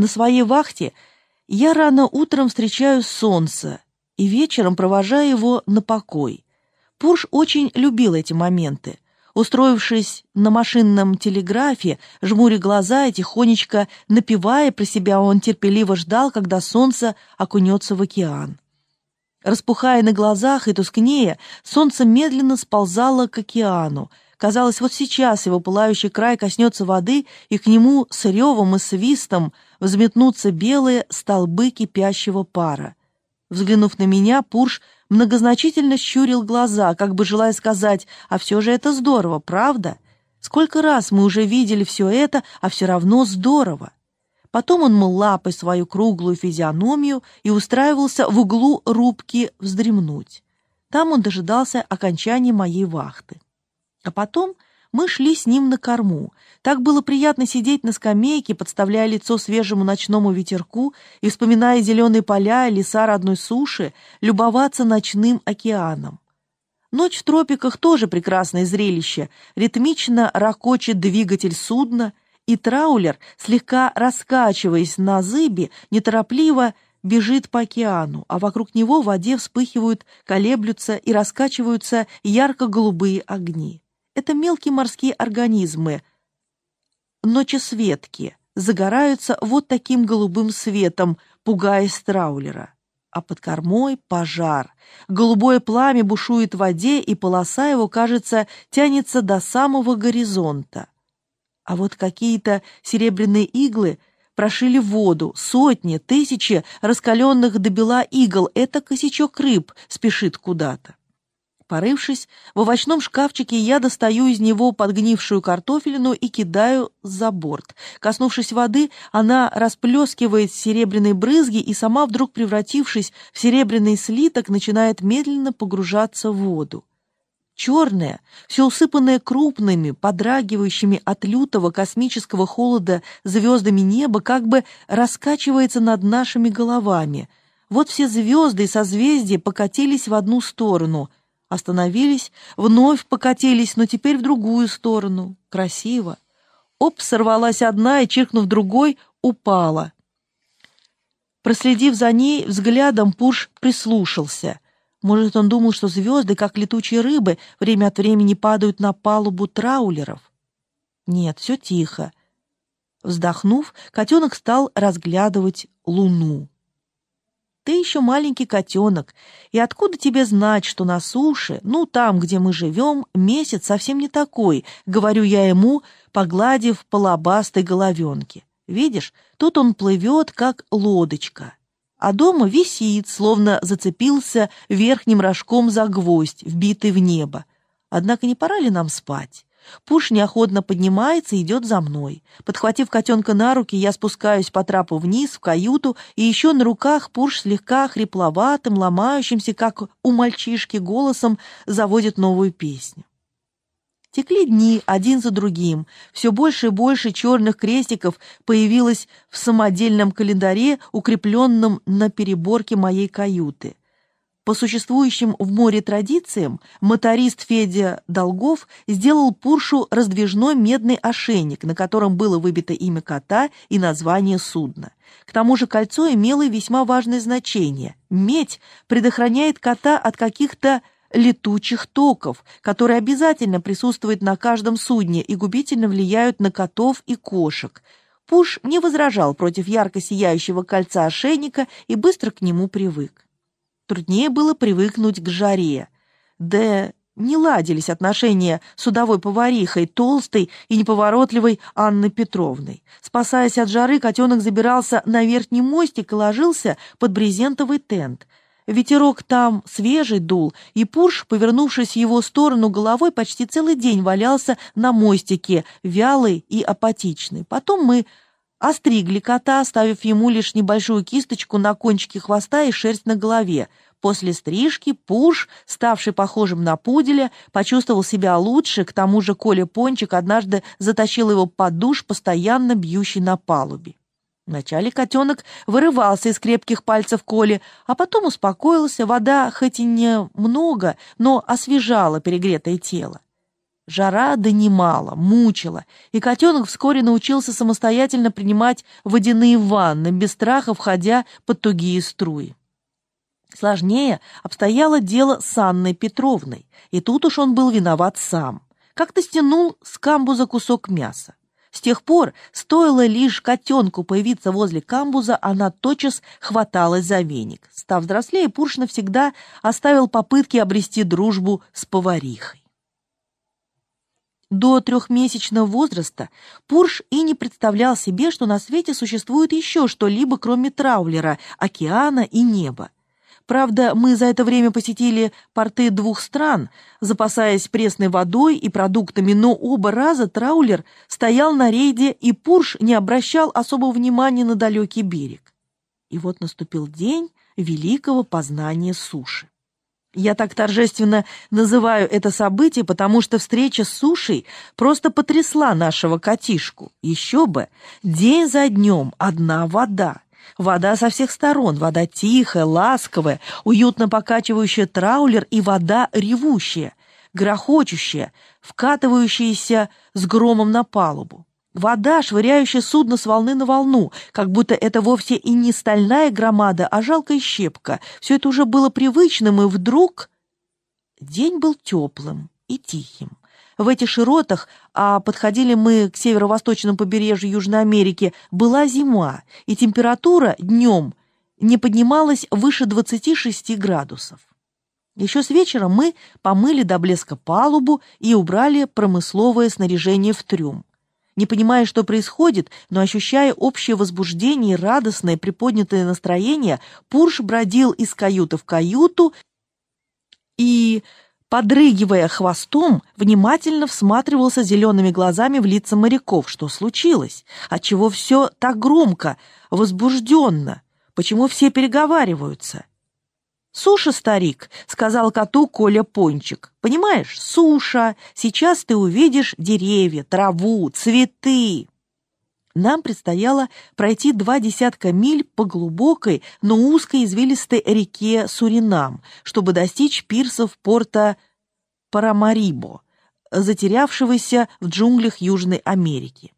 На своей вахте я рано утром встречаю солнце и вечером провожаю его на покой. Пурш очень любил эти моменты. Устроившись на машинном телеграфе, жмуря глаза и тихонечко напевая про себя, он терпеливо ждал, когда солнце окунется в океан. Распухая на глазах и тускнее, солнце медленно сползало к океану. Казалось, вот сейчас его пылающий край коснется воды, и к нему с ревом и свистом взметнутся белые столбы кипящего пара. Взглянув на меня, Пурш многозначительно щурил глаза, как бы желая сказать, а все же это здорово, правда? Сколько раз мы уже видели все это, а все равно здорово. Потом он мыл лапой свою круглую физиономию и устраивался в углу рубки вздремнуть. Там он дожидался окончания моей вахты. А потом мы шли с ним на корму. Так было приятно сидеть на скамейке, подставляя лицо свежему ночному ветерку и, вспоминая зеленые поля и леса родной суши, любоваться ночным океаном. Ночь в тропиках тоже прекрасное зрелище. Ритмично ракочет двигатель судна, и траулер, слегка раскачиваясь на зыбе, неторопливо бежит по океану, а вокруг него в воде вспыхивают, колеблются и раскачиваются ярко-голубые огни. Это мелкие морские организмы, ночесветки, загораются вот таким голубым светом, пугаясь траулера. А под кормой пожар. Голубое пламя бушует в воде, и полоса его, кажется, тянется до самого горизонта. А вот какие-то серебряные иглы прошили воду, сотни, тысячи раскаленных до бела игл. Это косячок рыб спешит куда-то. Порывшись, в овощном шкафчике я достаю из него подгнившую картофелину и кидаю за борт. Коснувшись воды, она расплескивает серебряные брызги и сама, вдруг превратившись в серебряный слиток, начинает медленно погружаться в воду. Черное, все усыпанное крупными, подрагивающими от лютого космического холода звездами неба, как бы раскачивается над нашими головами. Вот все звезды и созвездия покатились в одну сторону — Остановились, вновь покатились, но теперь в другую сторону. Красиво. Оп, сорвалась одна и, чиркнув другой, упала. Проследив за ней, взглядом Пуш прислушался. Может, он думал, что звезды, как летучие рыбы, время от времени падают на палубу траулеров? Нет, все тихо. Вздохнув, котенок стал разглядывать луну. Ты еще маленький котенок, и откуда тебе знать, что на суше, ну, там, где мы живем, месяц совсем не такой, говорю я ему, погладив по лобастой головенке. Видишь, тут он плывет, как лодочка, а дома висит, словно зацепился верхним рожком за гвоздь, вбитый в небо. Однако не пора ли нам спать? Пуш неохотно поднимается и идет за мной. Подхватив котенка на руки, я спускаюсь по трапу вниз, в каюту, и еще на руках Пуш слегка хрипловатым, ломающимся, как у мальчишки, голосом заводит новую песню. Текли дни один за другим. Все больше и больше черных крестиков появилось в самодельном календаре, укрепленном на переборке моей каюты. По существующим в море традициям, моторист Федя Долгов сделал Пуршу раздвижной медный ошейник, на котором было выбито имя кота и название судна. К тому же кольцо имело весьма важное значение. Медь предохраняет кота от каких-то летучих токов, которые обязательно присутствуют на каждом судне и губительно влияют на котов и кошек. Пуш не возражал против ярко сияющего кольца ошейника и быстро к нему привык. Труднее было привыкнуть к жаре. Да не ладились отношения с судовой поварихой, толстой и неповоротливой Анной Петровной. Спасаясь от жары, котенок забирался на верхний мостик и ложился под брезентовый тент. Ветерок там свежий дул, и Пурш, повернувшись в его сторону головой, почти целый день валялся на мостике, вялый и апатичный. Потом мы Остригли кота, оставив ему лишь небольшую кисточку на кончике хвоста и шерсть на голове. После стрижки Пуш, ставший похожим на пуделя, почувствовал себя лучше, к тому же Коля Пончик однажды затащил его под душ, постоянно бьющий на палубе. Вначале котенок вырывался из крепких пальцев Коли, а потом успокоился, вода хоть и не много, но освежала перегретое тело. Жара донимала, мучила, и котенок вскоре научился самостоятельно принимать водяные ванны, без страха входя под тугие струи. Сложнее обстояло дело с Анной Петровной, и тут уж он был виноват сам. Как-то стянул с камбуза кусок мяса. С тех пор, стоило лишь котенку появиться возле камбуза, она тотчас хваталась за веник. Став взрослее, Пурш навсегда оставил попытки обрести дружбу с поварихой. До трехмесячного возраста Пурш и не представлял себе, что на свете существует еще что-либо, кроме траулера, океана и неба. Правда, мы за это время посетили порты двух стран, запасаясь пресной водой и продуктами, но оба раза траулер стоял на рейде, и Пурш не обращал особого внимания на далекий берег. И вот наступил день великого познания суши. Я так торжественно называю это событие, потому что встреча с сушей просто потрясла нашего котишку. Еще бы, день за днем одна вода. Вода со всех сторон, вода тихая, ласковая, уютно покачивающая траулер и вода ревущая, грохочущая, вкатывающаяся с громом на палубу. Вода, швыряющая судно с волны на волну, как будто это вовсе и не стальная громада, а жалкая щепка. Все это уже было привычным, и вдруг... День был теплым и тихим. В этих широтах, а подходили мы к северо-восточному побережью Южной Америки, была зима, и температура днем не поднималась выше 26 градусов. Еще с вечера мы помыли до блеска палубу и убрали промысловое снаряжение в трюм. Не понимая, что происходит, но ощущая общее возбуждение и радостное приподнятое настроение, Пурш бродил из каюты в каюту и, подрыгивая хвостом, внимательно всматривался зелеными глазами в лица моряков. Что случилось? Отчего все так громко, возбужденно? Почему все переговариваются? «Суша, старик», — сказал коту Коля Пончик. «Понимаешь, суша. Сейчас ты увидишь деревья, траву, цветы». Нам предстояло пройти два десятка миль по глубокой, но узкой извилистой реке Суринам, чтобы достичь пирсов порта Парамарибо, затерявшегося в джунглях Южной Америки.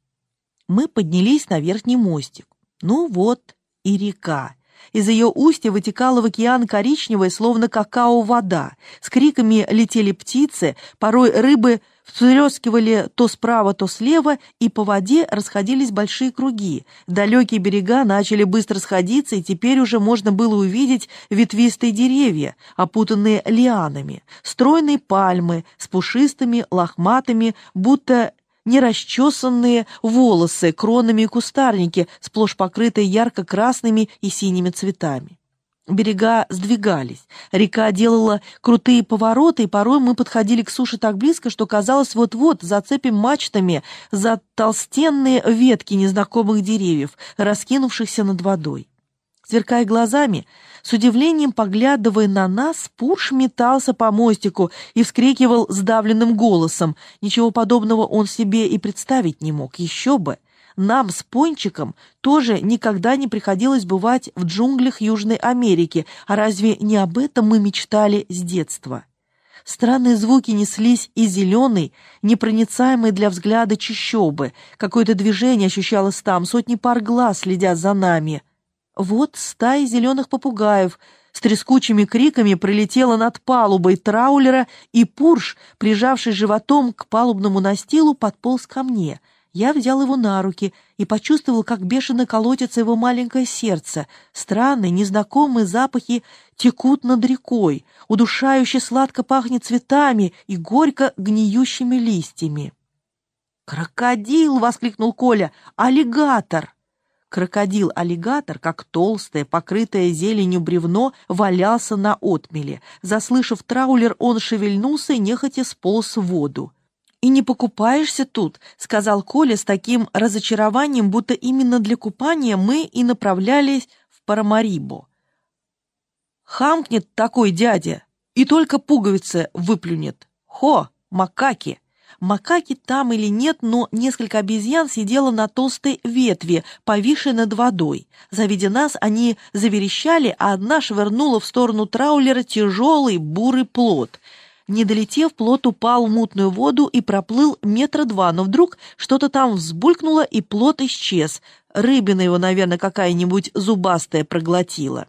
Мы поднялись на верхний мостик. Ну вот и река. Из ее устья вытекала в океан коричневая, словно какао, вода. С криками летели птицы, порой рыбы всплескивали то справа, то слева, и по воде расходились большие круги. Далекие берега начали быстро сходиться, и теперь уже можно было увидеть ветвистые деревья, опутанные лианами, стройные пальмы с пушистыми, лохматыми, будто нерасчесанные волосы, кронами и кустарники, сплошь покрытые ярко-красными и синими цветами. Берега сдвигались, река делала крутые повороты, и порой мы подходили к суше так близко, что казалось, вот-вот зацепим мачтами за толстенные ветки незнакомых деревьев, раскинувшихся над водой. Сверкая глазами, с удивлением поглядывая на нас, Пурш метался по мостику и вскрикивал сдавленным голосом. Ничего подобного он себе и представить не мог. Еще бы! Нам с Пончиком тоже никогда не приходилось бывать в джунглях Южной Америки, а разве не об этом мы мечтали с детства? Странные звуки неслись из зеленой, непроницаемой для взгляда чащобы. Какое-то движение ощущалось там, сотни пар глаз следят за нами — вот стая зеленых попугаев с трескучими криками пролетела над палубой траулера, и Пурш, прижавшись животом к палубному настилу, подполз ко мне. Я взял его на руки и почувствовал, как бешено колотится его маленькое сердце. Странные, незнакомые запахи текут над рекой, удушающе сладко пахнет цветами и горько гниющими листьями. «Крокодил!» — воскликнул Коля. «Аллигатор!» Крокодил-аллигатор, как толстое, покрытое зеленью бревно, валялся на отмеле. Заслышав траулер, он шевельнулся и нехотя сполз в воду. «И не покупаешься тут», — сказал Коля с таким разочарованием, будто именно для купания мы и направлялись в Парамарибо. «Хамкнет такой дядя, и только пуговицы выплюнет. Хо, макаки!» Макаки там или нет, но несколько обезьян сидело на толстой ветви, повисшей над водой. Завидя нас, они заверещали, а одна швырнула в сторону траулера тяжелый бурый плод. Не долетев, плот упал в мутную воду и проплыл метра два, но вдруг что-то там взбулькнуло, и плот исчез. Рыбина его, наверное, какая-нибудь зубастая проглотила.